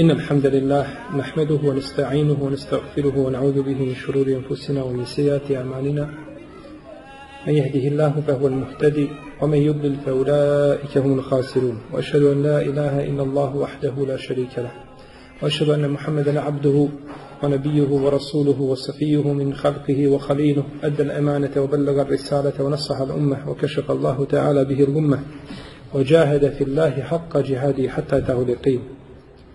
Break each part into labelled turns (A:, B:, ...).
A: إن الحمد لله نحمده ونستعينه ونستغفره ونعوذ به من شرور أنفسنا ومن سيئات أعمالنا. من يهده الله فهو المهتدي ومن يضلل فأولئك هم الخاسرون. وأشهد أن لا إله إلا الله وحده لا شريك له. وأشهد أن محمدا عبده ونبيه ورسوله وصفيه من خلقه وخليله. أدى الأمانة وبلغ الرسالة ونصح الأمة وكشف الله تعالى به الغمة. وجاهد في الله حق جهاده حتى أتاه اليقين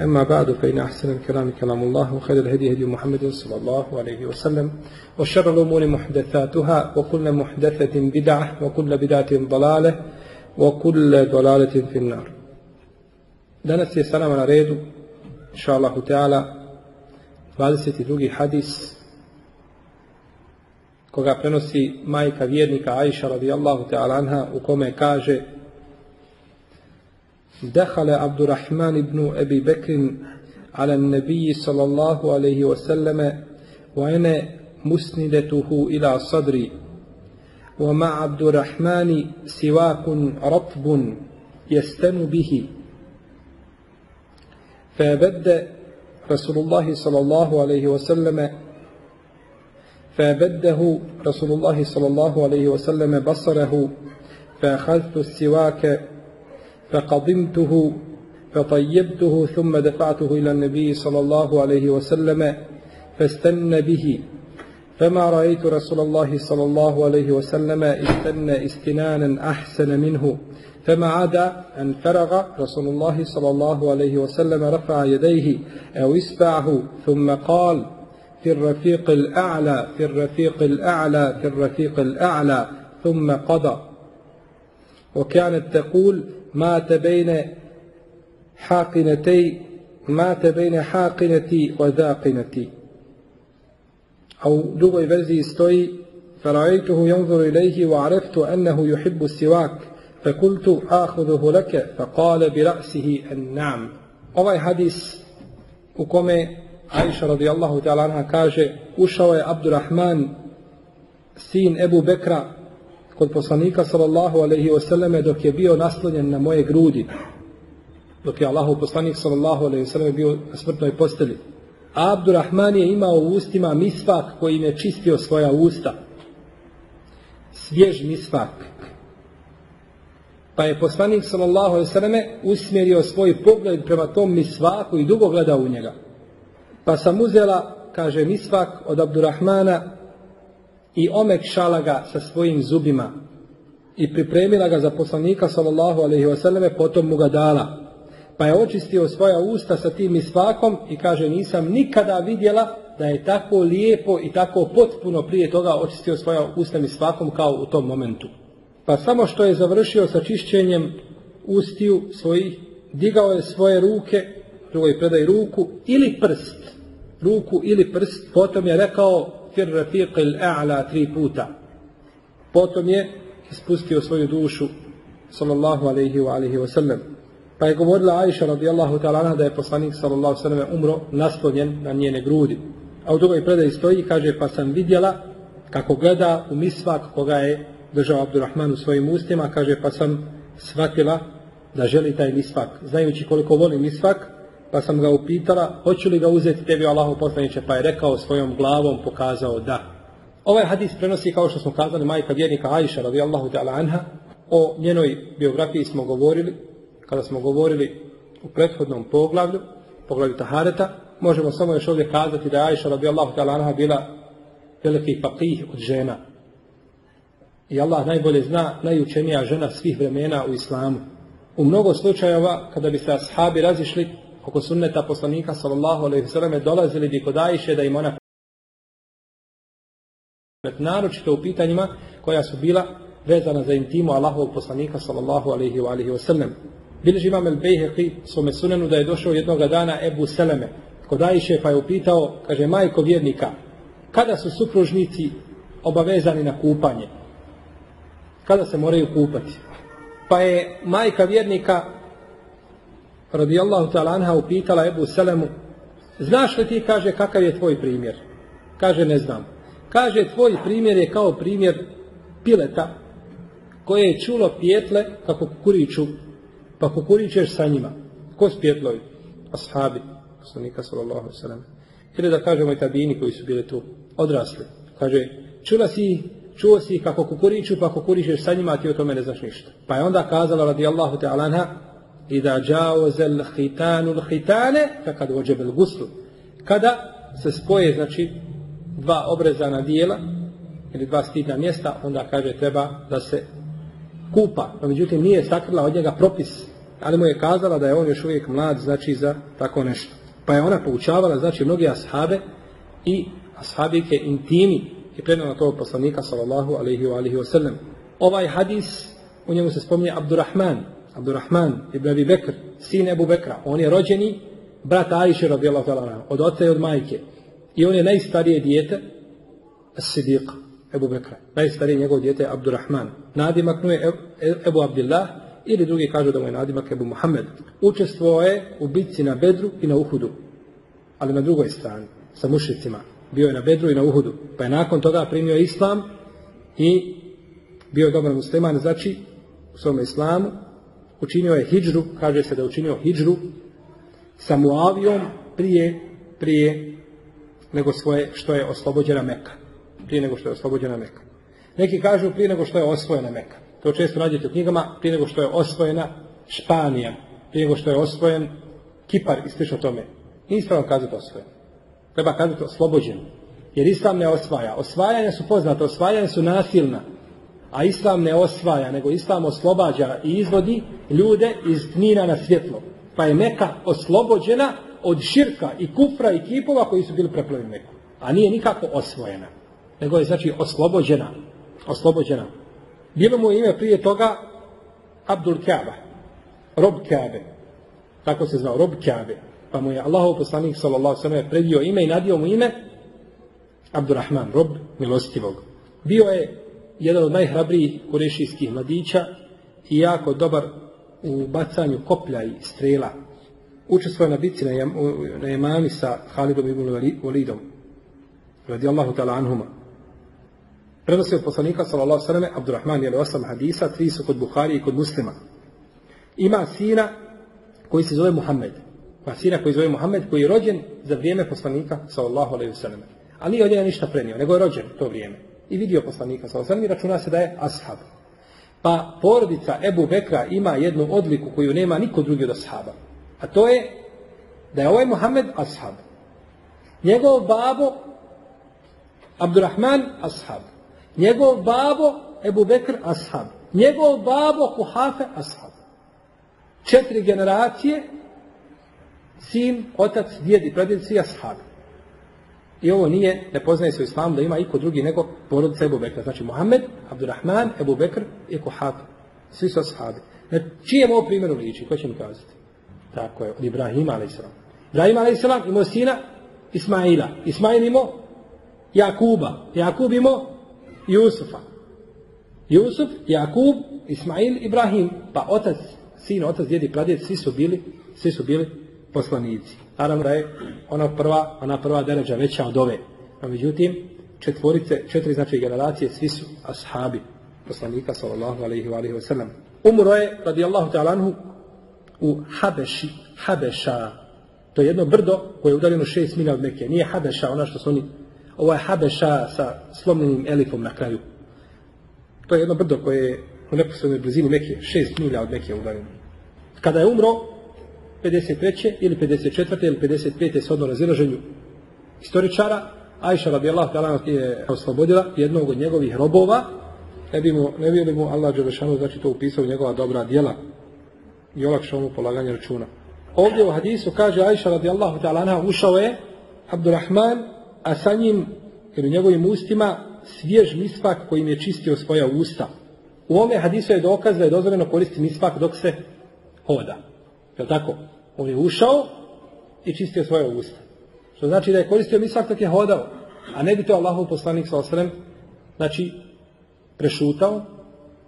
A: أما بعد فإن أحسن الكلام كلام الله وخير الهدي هدي محمد صلى الله عليه وسلم وشر الأمور محدثاتها وكل محدثة بدعة وكل بدعة ضلالة وكل ضلالة في النار Danas je sa nama na redu, inša Allahu Teala, 22. hadis koga prenosi majka vjernika Aisha radijallahu ta'ala anha u kome kaže دخل عبد الرحمن بن أبي بكر على النبي صلى الله عليه وسلم وأنا مسندته إلى صدري. ومع عبد الرحمن سواك رطب يستن به. فبد رسول الله صلى الله عليه وسلم فبده رسول الله صلى الله عليه وسلم بصره فأخذت السواك فقضمته فطيبته ثم دفعته إلى النبي صلى الله عليه وسلم فاستن به. فما رأيت رسول الله صلى الله عليه وسلم استن استنانا أحسن منه. فما عدا أن فرغ رسول الله صلى الله عليه وسلم رفع يديه أو إسبعه ثم قال في الرفيق الأعلى في الرفيق الأعلى في الرفيق الأعلى. ثم قضى. وكانت تقول مات بين حاقنتي مات بين حاقنتي وذاقنتي. أو دوغ فرزي استوي فرأيته ينظر إليه وعرفت أنه يحب السواك فقلت آخذه لك فقال برأسه النعم. أولا حديث وكما عائشة رضي الله تعالى عنها كاجة وشوى عبد الرحمن سين أبو بكرة kod poslanika sallallahu alaihi wasallame dok je bio naslonjen na moje grudi. Dok je Allahu poslanik sallallahu alaihi wasallame bio na smrtnoj posteli a Abdurrahman je imao u ustima misvak kojim je čistio svoja usta. Svjež misvak. Pa je poslanik sallallahu alaihi wasallame usmjerio svoj pogled prema tom misvaku i dugo gledao u njega. Pa sam uzela kaže misvak od Abdurrahmana i omekšala ga sa svojim zubima i pripremila ga za poslanika sallallahu alaihi wasallam potom mu ga dala. Pa je očistio svoja usta sa tim misvakom i kaže nisam nikada vidjela da je tako lijepo i tako potpuno prije toga očistio svoja usta misvakom kao u tom momentu. Pa samo što je završio sa čišćenjem ustiju svojih digao je svoje ruke drugoj predaj ruku ili prst ruku ili prst potom je rekao fir rafiq al-a'la tri puta. Potom je ispustio svoju dušu sallallahu alejhi ve alihi ve sellem. Pa je govorila Aisha radijallahu ta'ala da je poslanik sallallahu sellem umro naslonjen na njene grudi. A u drugoj predaji stoji kaže pa sam vidjela kako gleda u misvak koga je držao Abdurrahman u svojim ustima, kaže pa sam shvatila da želi taj misvak. Znajući koliko voli misvak, pa sam ga upitala, hoću li ga uzeti tebi Allahu poslaniče, pa je rekao svojom glavom, pokazao da. Ovaj hadis prenosi, kao što smo kazali, majka vjernika Aisha, radijallahu ta'ala anha, o njenoj biografiji smo govorili, kada smo govorili u prethodnom poglavlju, poglavlju Tahareta, možemo samo još ovdje kazati da je Aisha, radijallahu ta'ala anha, bila veliki faqih od žena. I Allah najbolje zna, najučenija žena svih vremena u islamu. U mnogo slučajeva, kada bi se ashabi razišli, oko sunneta poslanika sallallahu alejhi ve selleme dolazili bi kod Ajše da im ona naročito u pitanjima koja su bila vezana za intimu Allahovog poslanika sallallahu alejhi ve alihi ve sellem. Bilježi imam el Bejheqi svome sunenu da je došao jednog dana Ebu Seleme kod Ajše pa je upitao, kaže, majko vjernika, kada su supružnici obavezani na kupanje? Kada se moraju kupati? Pa je majka vjernika radijallahu ta'ala anha upitala Ebu Selemu, znaš li ti, kaže, kakav je tvoj primjer? Kaže, ne znam. Kaže, tvoj primjer je kao primjer pileta koje je čulo pjetle kako kukuriću, pa kukurićeš sa njima. Ko s pjetlovi? Ashabi, poslanika sallallahu sallam. Ili da kažemo i tabini koji su bili tu, odrasli. Kaže, čula si čuo si kako kukuriću, pa kukurićeš sa njima, a ti o tome ne znaš ništa. Pa je onda kazala radijallahu ta'ala anha, i da džaozel hitanu hitane, kad vođebel guslu. Kada se spoje, znači, dva obrezana dijela, ili dva stidna mjesta, onda kaže treba da se kupa. No, međutim, nije sakrila od njega propis, ali mu je kazala da je on još uvijek mlad, znači, za tako nešto. Pa je ona poučavala, znači, mnogi ashabe i ashabike intimi i predano to od poslanika, sallallahu alaihi wa alihi wa sallam. Ovaj hadis, u njemu se spominje Abdurrahman, Abdurrahman ibn Abi Bekr, sin Ebu Bekra. On je rođeni brat Ajše radijallahu ta'ala od oca i od majke. I on je najstarije dijete As-Sidiq Ebu Bekra. Najstarije njegovo dijete je Abdurrahman. Nadimak mu je Ebu Abdillah ili drugi kažu da mu je nadimak Ebu Muhammed. Učestvovao je u bitci na Bedru i na Uhudu. Ali na drugoj strani, sa mušicima. Bio je na Bedru i na Uhudu. Pa je nakon toga primio islam i bio je dobar musliman, znači u svom islamu učinio je hijđru, kaže se da učinio hijđru sa Muavijom prije, prije nego svoje, što je oslobođena Meka. Prije nego što je oslobođena Meka. Neki kažu prije nego što je osvojena Meka. To često nađete u knjigama, prije nego što je osvojena Španija, prije nego što je osvojen Kipar i slično tome. Nije ispravno kazati osvojen. Treba kazati oslobođen. Jer Islam ne osvaja. Osvajanja su poznate, osvajanja su nasilna. A Islam ne osvaja, nego Islam oslobađa i izvodi ljude iz tmina na svjetlo. Pa je Meka oslobođena od širka i kufra i kipova koji su bili preplavili Meku. A nije nikako osvojena. Nego je znači oslobođena. Oslobođena. Bilo mu ime prije toga Abdul Kaaba. Rob Kaabe. Tako se zvao, Rob Kaabe. Pa mu je Allahov poslanik sallallahu predio ime i nadio mu ime Abdurrahman, Rob milostivog. Bio je jedan od najhrabrijih kurešijskih mladića i jako dobar u bacanju koplja i strela. Učestvuje na bici na, jam, na jemami sa Halidom ibn Walidom. Radi Allahu ta'ala anhuma. Prenosi od poslanika sallallahu sallam Abdurrahman je osam hadisa, tri su kod Buhari i kod muslima. Ima sina koji se zove Muhammed. Ima sina koji zove Muhammed koji je rođen za vrijeme poslanika sallallahu alaihi sallam. Ali nije od njega ništa prenio, nego je rođen to vrijeme. I vidio poslanika alaihi sallam i računa se da je ashab. Pa porodica Ebu Bekra ima jednu odliku koju nema niko drugi od ashaba. A to je da je ovaj Muhammed ashab. Njegov babo Abdurrahman ashab. Njegov babo Ebu Bekr ashab. Njegov babo Kuhafe ashab. Četiri generacije sin, otac, djed i ashab. I ovo nije, ne poznaje se u islamu da ima iko drugi nego porodica Ebu Bekra. Znači Muhammed, Abdurrahman, Ebu Bekr i Kuhaf. Svi su ashabi. Na čijem ovo primjeru liči? Ko će mi kazati? Tako je, od Ibrahima a.s. Ibrahima a.s. imao sina Ismaila. Ismail imao Jakuba. Jakub imao Jusufa. Jusuf, Jakub, Ismail, Ibrahim. Pa otac, sin, otac, djedi, pradjed, svi su bili, svi su bili poslanici. Naravno da je ona prva, ona prva deređa veća od ove. A međutim, četvorice, četiri znači generacije, svi su ashabi poslanika sallallahu alaihi wa alaihi wa sallam. Umro je, radijallahu ta'ala anhu, u Habeši, Habeša. To je jedno brdo koje je udaljeno šest milija od Mekke. Nije Habeša, ona što su oni, ovo je Habeša sa slomljenim elifom na kraju. To je jedno brdo koje je u neposrednoj blizini Mekke, šest milija od Mekke udaljeno. Kada je umro, 53. ili 54. ili 55. s odno razilaženju istoričara, Ajša radijallahu ta'ala je oslobodila jednog od njegovih robova, ne bi, mu, ne bi mu Allah Đelešanu znači to upisao njegova dobra djela i olakšao mu polaganje računa. Ovdje u hadisu kaže Ajša radijallahu ta'ala ušao je Abdurrahman, a sa njim jer u njegovim ustima svjež misvak kojim je čistio svoja usta. U ome hadisu je dokaz da je dozvoljeno koristiti misvak dok se hoda. Je tako? On je ušao i čistio svoje usta. Što znači da je koristio misvak dok je hodao. A ne bi to Allahov poslanik sa osrem, znači, prešutao,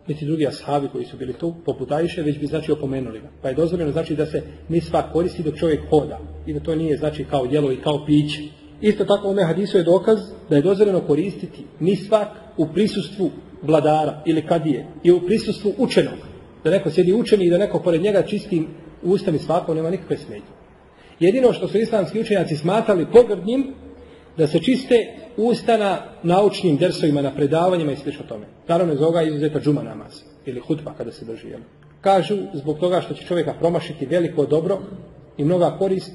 A: niti drugi ashabi koji su bili tu, poput Ajše, već bi znači opomenuli ga. Pa je dozvoljeno znači da se misvak koristi dok čovjek hoda. I da to nije znači kao jelo i kao piće. Isto tako u ome hadisu je dokaz da je dozvoljeno koristiti misvak u prisustvu vladara ili kadije i u prisustvu učenog. Da neko sjedi učeni i da neko pored njega čisti usta misvakom, nema nikakve smetnje. Jedino što su islamski učenjaci smatrali pogrdnim, da se čiste usta na naučnim dersovima, na predavanjima i slično tome. Naravno, iz ovoga izuzeta džuma namaz ili hutba kada se drži. Jel? Kažu zbog toga što će čovjeka promašiti veliko dobro i mnoga korist,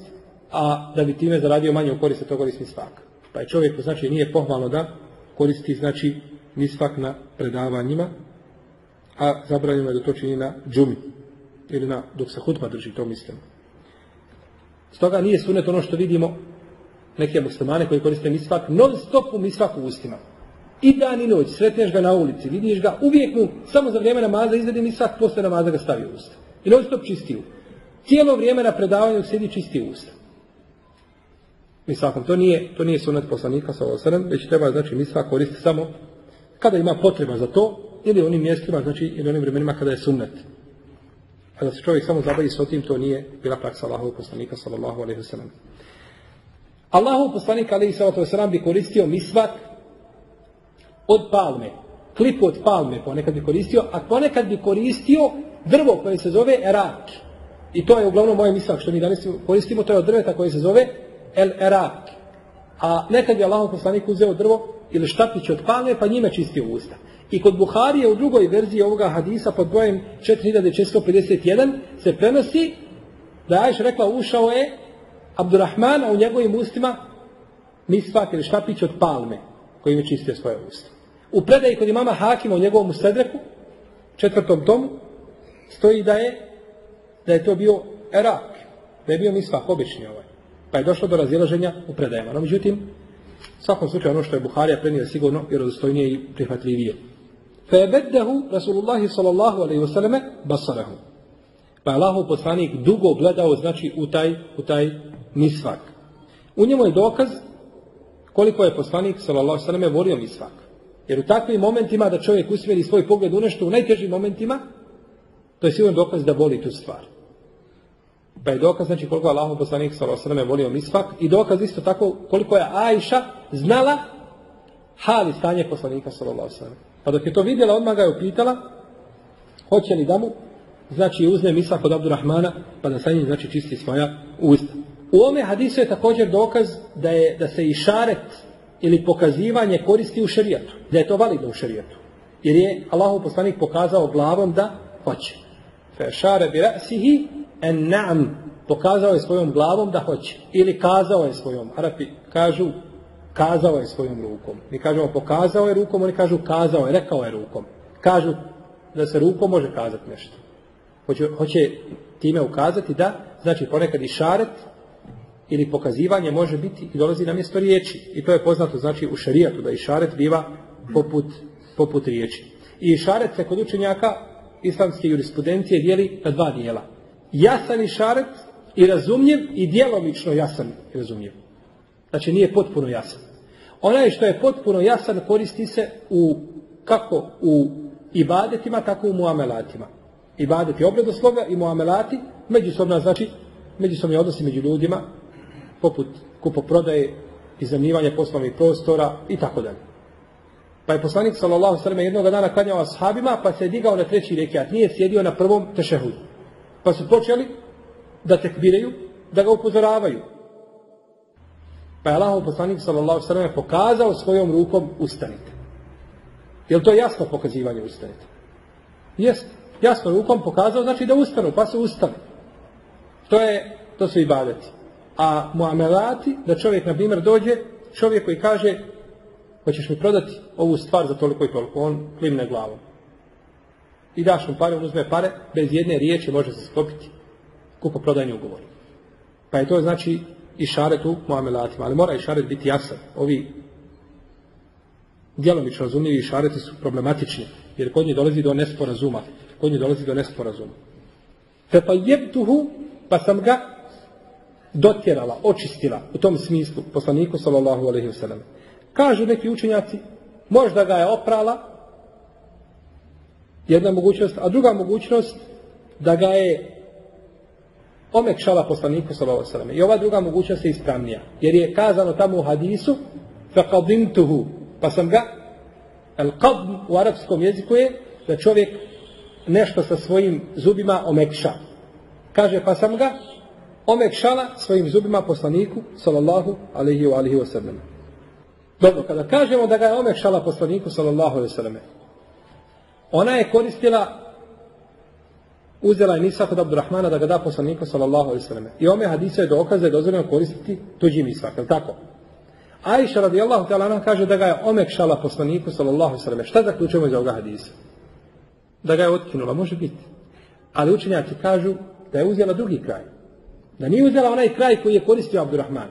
A: a da bi time zaradio manje u korist, to koristi svak. Pa je čovjeku, znači, nije pohvalno da koristi, znači, misvak na predavanjima, a zabranjeno je da to čini na džumi ili na, dok se hutba drži, to mislimo. Stoga nije sunet ono što vidimo neke muslimane koji koriste misvak, non stop u misvak u ustima. I dan i noć, sretneš ga na ulici, vidiš ga, uvijek mu, samo za vrijeme namaza izvedi misvak, posle namaza ga stavi u usta. I non stop čisti u. Cijelo vrijeme na predavanju sjedi čisti usta. Misvakom, to nije, to nije sunet poslanika sa osrem, već treba, znači, misvak koristiti samo kada ima potreba za to, ili onim mjestima, znači, ili onim vremenima kada je sunnet. A da se čovjek samo zabavi s otim, to nije bila praksa Allahovog poslanika, sallallahu alaihi wa sallam. Allahov poslanik, alaihi sallatu wa sallam, bi koristio misvak od palme. Klipu od palme ponekad bi koristio, a ponekad bi koristio drvo koje se zove erak. I to je uglavnom moje misvak što mi danas koristimo, to je od drveta koje se zove el erak. A nekad bi Allahov poslanik uzeo drvo ili štapić od palme, pa njime čistio usta. I kod Buharije u drugoj verziji ovoga hadisa pod brojem 4451 se prenosi da je Ajš rekla ušao je Abdurrahman, a u njegovim ustima misvak ili štapić od palme koji je čistio svoje usta. U predaji kod imama Hakima u njegovom usedreku, četvrtom tomu, stoji da je da je to bio erak, da je bio misvak obični ovaj. Pa je došlo do razilaženja u predajama. No, međutim, svakom slučaju ono što je Buharija prenio sigurno i rodostojnije i prihvatljivije. Febeddehu Rasulullahi sallallahu alaihi wasallame basarahu. Pa je Allahov poslanik dugo gledao, znači, u taj, u taj misvak. U njemu je dokaz koliko je poslanik sallallahu alaihi wasallame volio misvak. Jer u takvim momentima da čovjek usmjeri svoj pogled u nešto, u najtežim momentima, to je sigurno dokaz da voli tu stvar. Pa je dokaz, znači, koliko je Allahov poslanik sallallahu wasallame volio misvak i dokaz isto tako koliko je Ajša znala hali stanje poslanika sallallahu wasallame. Pa dok je to vidjela, odmah ga je upitala, hoće li da mu, znači uzme misak od Abdurrahmana, pa da sa njim, znači, čisti svoja usta. U ome hadisu je također dokaz da, je, da se i šaret ili pokazivanje koristi u šerijatu. Da je to validno u šerijatu. Jer je Allahu poslanik pokazao glavom da hoće. Fe šare bi rasihi en na'am. Pokazao je svojom glavom da hoće. Ili kazao je svojom. Arapi kažu kazao je svojom rukom. Mi kažemo pokazao je rukom, oni kažu kazao je, rekao je rukom. Kažu da se rukom može kazati nešto. Hoće, hoće time ukazati da, znači ponekad i šaret ili pokazivanje može biti i dolazi na mjesto riječi. I to je poznato znači u šarijatu da i šaret biva poput, poput riječi. I šaret se kod učenjaka islamske jurisprudencije dijeli na dva dijela. Jasan i šaret i razumljiv i djelomično jasan i razumljiv. Znači nije potpuno jasan. Onaj što je potpuno jasan koristi se u kako u ibadetima, tako u muamelatima. Ibadeti obredoslovja i muamelati, međusobno znači međusobni odnosi među ljudima, poput kupoprodaje, izemljivanje poslovnih prostora i tako dalje. Pa je poslanik sallallahu sallam jednog dana klanjao ashabima, pa se je digao na treći rekiat, nije sjedio na prvom tešehudu. Pa su počeli da tekbiraju, da ga upozoravaju. Pa je Allah poslanik sallallahu sallam pokazao svojom rukom ustanite. Je to jasno pokazivanje ustanite? Jest. Jasno rukom pokazao znači da ustanu, pa se ustane. To je, to su ibadeti. A muamelati, da čovjek, na primjer, dođe, čovjek koji kaže, hoćeš mi prodati ovu stvar za toliko i toliko, on klimne glavom. I daš mu pare, on uzme pare, bez jedne riječi može se sklopiti kupo-prodajni ugovor. Pa je to znači i šaret u muamelatima, ali mora i šaret biti jasan. Ovi djelomično razumljivi šareti su problematični, jer kod njih dolazi do nesporazuma. Kod njih dolazi do nesporazuma. Fetajebtuhu, pa sam ga dotjerala, očistila u tom smislu poslaniku sallallahu alaihi wasallam. Kažu neki učenjaci, možda ga je oprala, jedna mogućnost, a druga mogućnost da ga je omekšala poslaniku wasallam. I ova druga mogućnost je ispravnija, jer je kazano tamo u hadisu faqadintuhu, pa sam ga al qadn u arapskom jeziku je da čovjek nešto sa svojim zubima omekša. Kaže, pa sam ga omekšala svojim zubima poslaniku, sallallahu alaihi wa alihi wa sallam. Dobro, kada kažemo da ga je omekšala poslaniku, sallallahu alaihi wa sallam, ona je koristila uzela je Nisak od Abdurrahmana da ga da poslaniku, sallallahu alaihi sallam. I ome hadisa je dokaz da je dozvoljeno koristiti tuđi Nisak, je tako? Aisha radijallahu ta'ala kaže da ga je omekšala poslaniku, sallallahu alaihi sallam. Šta zaključujemo iz ovoga hadisa? Da ga je otkinula, može biti. Ali učenjaci kažu da je uzela drugi kraj. Da nije uzela onaj kraj koji je koristio Abdurrahman.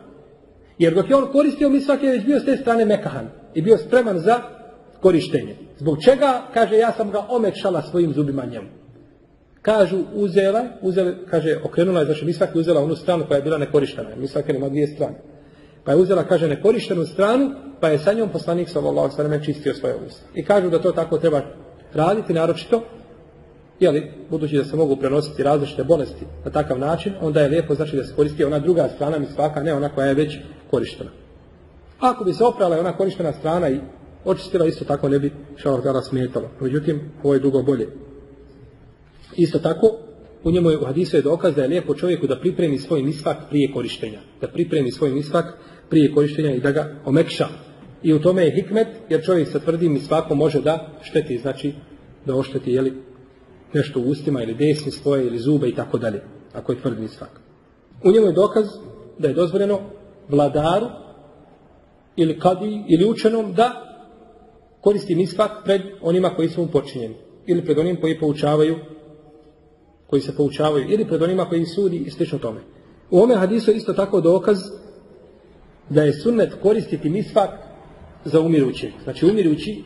A: Jer dok je on koristio, mi svaki je već bio s te strane mekahan i bio spreman za korištenje. Zbog čega, kaže, ja sam ga omekšala svojim zubima njemu. Kažu, uzela, uzela, kaže, okrenula je, znači mi svaki uzela onu stranu koja je bila nekorištena. Mi svaki nema dvije strane. Pa je uzela, kaže, nekorištenu stranu, pa je sa njom poslanik sallallahu sallam čistio svoje usta. I kažu da to tako treba raditi, naročito jeli, budući da se mogu prenositi različite bolesti na takav način, onda je lijepo znači da se koristi ona druga strana mi svaka, ne ona koja je već korištena. Ako bi se oprala ona korištena strana i očistila, isto tako ne bi šalar gara smetalo. Međutim, ovo je dugo bolje. Isto tako, u njemu je u hadisu je dokaz da je lijepo čovjeku da pripremi svoj misvak prije korištenja. Da pripremi svoj misvak prije korištenja i da ga omekša. I u tome je hikmet, jer čovjek sa tvrdim misvakom može da šteti, znači da ošteti, jeli, nešto u ustima ili desni svoje ili zube i tako dalje, ako je tvrdni svak. U njemu je dokaz da je dozvoljeno vladaru ili kadi ili učenom da koristi misvak pred onima koji su mu počinjeni ili pred onim koji poučavaju koji se poučavaju ili pred onima koji sudi i slično tome. U ome hadisu isto tako dokaz da je sunnet koristiti misvak za umirući. Znači umirući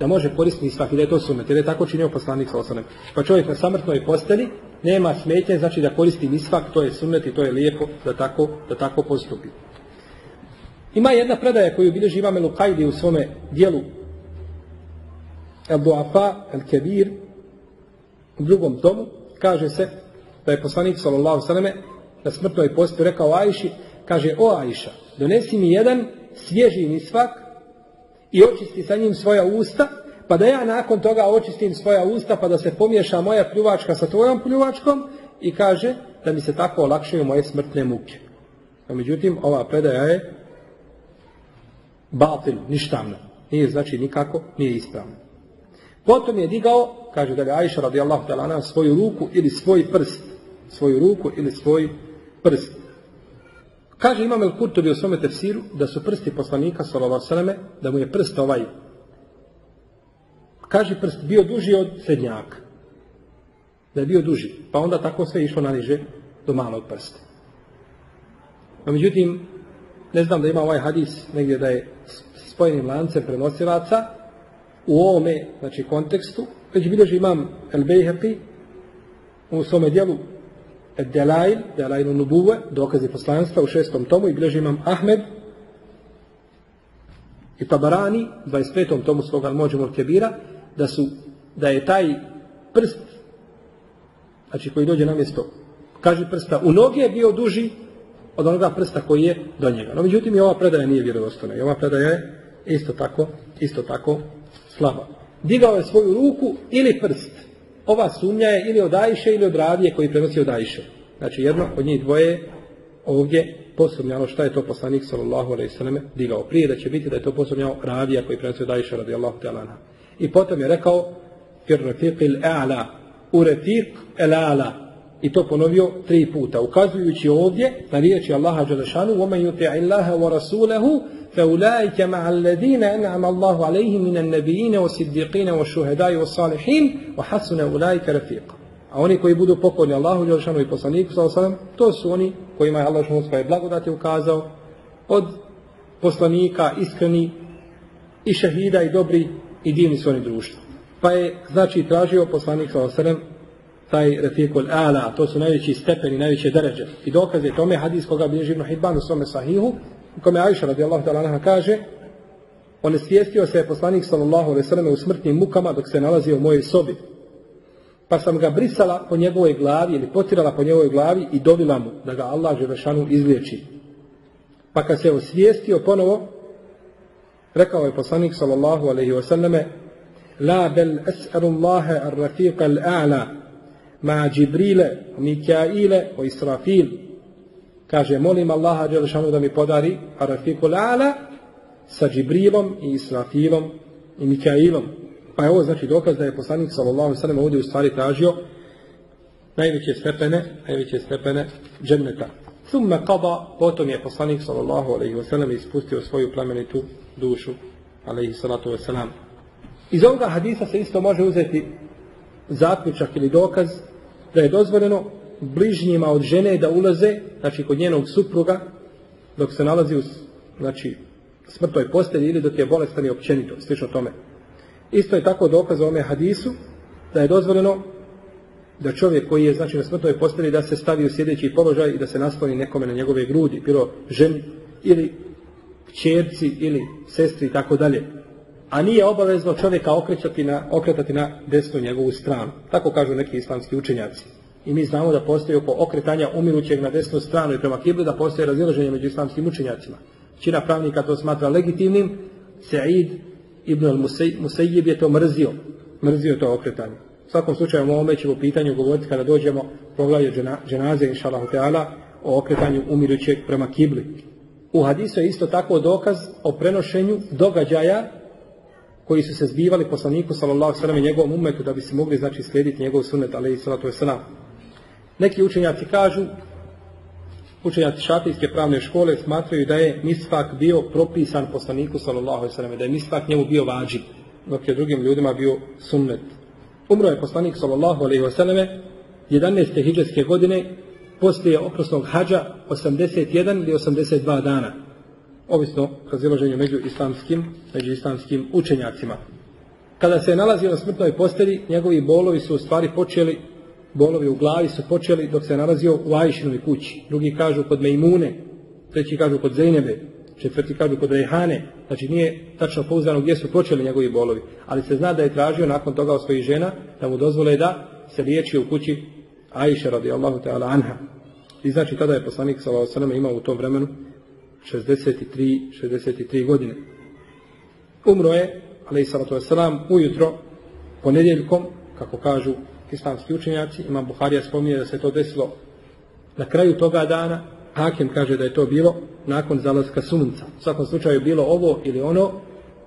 A: da može koristiti svaki da je to sunet, jer je tako činio poslanik sa osanem. Pa čovjek na samrtnoj posteli nema smetnje, znači da koristi misvak, to je sunet i to je lijepo da tako, da tako postupi. Ima jedna predaja koju bilježi Imam Elukajdi u svome dijelu El Duafa, El Kebir, u drugom tomu, kaže se da je poslanik sallallahu sallame na smrtnoj posteli rekao Ajši, kaže, o Ajša, donesi mi jedan svježi misvak i očisti sa njim svoja usta, pa da ja nakon toga očistim svoja usta, pa da se pomiješa moja pljuvačka sa tvojom pljuvačkom i kaže da mi se tako olakšaju moje smrtne muke. A međutim, ova predaja je batil, ništavna. Nije znači nikako, nije ispravna. Potom je digao, kaže da je Aisha radijallahu ta'ala svoju ruku ili svoj prst. Svoju ruku ili svoj prst. Kaže Imam El Kurtobi u svome tefsiru da su prsti poslanika sallam da mu je prst ovaj kaže prst bio duži od srednjaka. Da je bio duži. Pa onda tako sve išlo na niže do malog prsta. A međutim, ne znam da ima ovaj hadis negdje da je spojenim lancem prenosilaca u ovome, znači, kontekstu, već bilježi imam El Bejheqi u svome dijelu Delail, Nubuve, dokazi poslanstva u šestom tomu i bilježi imam Ahmed i Tabarani, 25. tomu svoga Mođemul Kebira, da su, da je taj prst, znači koji dođe na mjesto, kaže prsta, u noge je bio duži od onoga prsta koji je do njega. No, međutim, i ova predaja nije vjerodostojna. I ova predaja je isto tako, isto tako slaba. Digao je svoju ruku ili prst ova sumnja je ili od Ajše ili od Ravije koji prenosi od Ajše. Znači jedno od njih dvoje ovdje posumnjalo šta je to poslanik sallallahu alejhi ve selleme digao prije da će biti da je to posumnjao Ravija koji prenosi od Ajše radijallahu ta'ala. I potom je rekao fir rafiqil a'la u rafiq a'la i to ponovio tri puta ukazujući ovdje na riječi Allaha dželle šanu: "Wa man yuti'i Allaha wa rasulahu فأولئك مع الذين أنعم الله عليهم من النبيين والصديقين والشهداء والصالحين وحسن أولئك رفيقا A oni koji budu pokorni Allahu Đelšanu i poslaniku sallam, to su oni kojima je Allah Đelšanu svoje blagodati ukazao od poslanika iskreni i šehida i dobri i divni su oni društvo. Pa je, znači, tražio poslanik sallam taj Rafiqul Ala, to su najveći stepeni, najveće deređe. I dokaz je tome hadis koga bilježi u svome sahihu, u kome Aisha radijallahu ta'ala kaže, on je svijestio se je poslanik sallallahu alaihi sallam u smrtnim mukama dok se nalazio u mojoj sobi. Pa sam ga brisala po njegovoj glavi ili potirala po njegovoj glavi i dobila mu da ga Allah Želešanu izliječi. Pa kad se osvijestio ponovo, rekao je poslanik sallallahu alaihi wasallame, La bel es'alu Allahe ar rafiqa al-a'la ma Džibrile, Mikaile, o Israfil. Kaže, molim Allaha Đelešanu da mi podari ar rafiqu al-a'la sa Džibrilom i Israfilom i Mikailom. Pa je ovo znači dokaz da je poslanik sallallahu sallam ovdje u stvari tražio najveće stepene, najveće stepene dženneta. Thumma qada, potom je poslanik sallallahu alaihi wa sallam ispustio svoju plemenitu dušu, alaihi salatu wa sallam. Iz ovoga hadisa se isto može uzeti zaključak ili dokaz da je dozvoljeno bližnjima od žene da ulaze, znači kod njenog supruga, dok se nalazi u znači, smrtoj postelji ili dok je bolestan i općenito, slično tome. Isto je tako dokaz u ome hadisu da je dozvoljeno da čovjek koji je znači na smrtnoj postelji da se stavi u sjedeći položaj i da se nasloni nekome na njegove grudi, bilo ženi ili čerci ili sestri i tako dalje. A nije obavezno čovjeka okretati na, okretati na desnu njegovu stranu. Tako kažu neki islamski učenjaci. I mi znamo da postoji oko okretanja umirućeg na desnu stranu i prema kibli da postoje razilaženje među islamskim učenjacima. Čina pravnika to smatra legitimnim, Sa'id ibn al-Musayyib je to mrzio. Mrzio to okretanje. U svakom slučaju o ovome ćemo pitanju govoriti kada dođemo poglavlje dženaze, inša Allah, o okretanju umirućeg prema kibli. U hadisu je isto tako dokaz o prenošenju događaja koji su se zbivali poslaniku sallallahu sallam i njegovom umetu da bi se mogli znači slijediti njegov sunnet alaihi sallatu wasallam. Neki učenjaci kažu učenjaci šafijske pravne škole smatraju da je misvak bio propisan poslaniku sallallahu sellem da je misvak njemu bio vađib dok je drugim ljudima bio sunnet umro je poslanik sallallahu alejhi ve selleme 11. hidžetske godine poslije oprosnog hađa 81 ili 82 dana ovisno razilaženju među islamskim među islamskim učenjacima kada se je nalazio na smrtnoj postelji njegovi bolovi su u stvari počeli bolovi u glavi su počeli dok se nalazio u Ajšinovoj kući. Drugi kažu kod Mejmune, treći kažu kod Zejnebe, četvrti kažu kod Rejhane. Znači nije tačno pouzdano gdje su počeli njegovi bolovi. Ali se zna da je tražio nakon toga od svojih žena da mu dozvole da se liječi u kući Ajša radijallahu ta'ala anha. I znači tada je poslanik s.a.v. imao u tom vremenu 63, 63 godine. Umro je, ali i s.a.v. ujutro, ponedjeljkom, kako kažu islamski učenjaci, ima Buharija spominje da se to desilo na kraju toga dana, Hakim kaže da je to bilo nakon zalaska sunca. U svakom slučaju bilo ovo ili ono,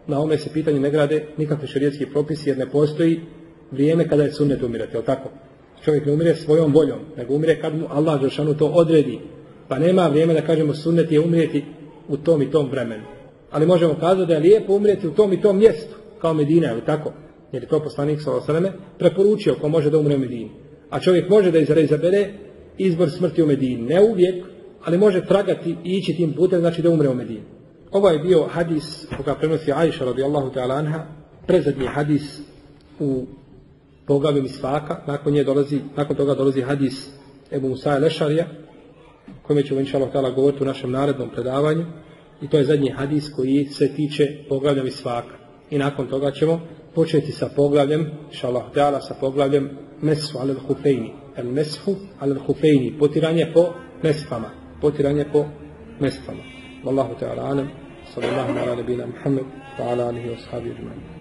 A: na ome se pitanje ne grade nikakve šarijetski propisi jer ne postoji vrijeme kada je sunnet umirati, je tako? Čovjek ne umire svojom voljom, nego umire kad mu Allah Žešanu to odredi. Pa nema vrijeme da kažemo sunnet je umrijeti u tom i tom vremenu. Ali možemo kazati da je lijepo umrijeti u tom i tom mjestu, kao Medina, je tako? jer je to poslanik s.a.v. preporučio ko može da umre u Medini. A čovjek može da izabere izbor smrti u Medini. Ne uvijek, ali može tragati i ići tim putem, znači da umre u Medini. Ovo je bio hadis koga prenosi Aisha radijallahu ta'ala anha, prezadnji hadis u poglavlju Misvaka, nakon, nje dolazi, nakon toga dolazi hadis Ebu Musa Lešarija, kome ćemo inša Allah govoriti u našem narednom predavanju, i to je zadnji hadis koji se tiče poglavlja Misvaka. I nakon toga ćemo početi sa poglavljem, inshallah ta'ala, sa poglavljem mesu alel hufejni. El mesu alel hufejni. Potiranje po mesfama. Potiranje po mesfama. Wallahu ta'ala anem. Sallallahu ala nabina Muhammed wa ala alihi wa sahabi.